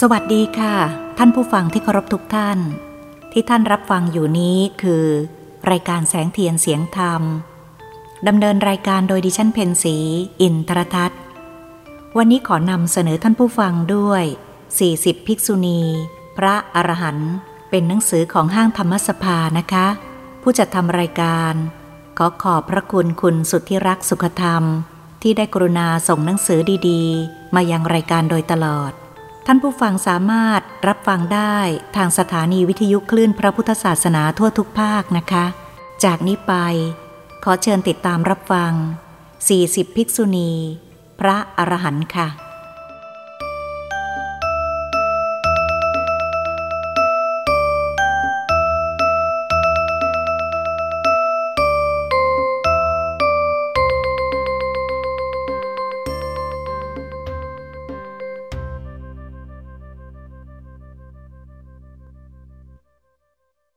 สวัสดีค่ะ ท่านผู้ฟังที่เคารพทุกท่าน ที่ท่านรับฟังอยู่นี้คือ รายการแสงเทียนเสียงธรรมดำเนินรายการโดยดิฉันเพนสี อินทรทัศน์ วันนี้ขอนำเสนอท่านผู้ฟังด้วย 40 ภิกษุณี พระอรหันต์เป็นหนังสือของห้างธรรมสภานะคะ ผู้จัดทำรายการ ขอขอบพระคุณคุณสุดที่รักสุขธรรม ที่ได้กรุณาส่งหนังสือดีๆ มายังรายการโดยตลอด ท่านผู้ฟังสามารถรับฟังได้ทางสถานีวิทยุคลื่นพระพุทธศาสนาทั่วทุกภาคนะคะ จากนี้ไป ขอเชิญติดตามรับฟัง 40 ภิกษุณี พระอรหันต์ค่ะ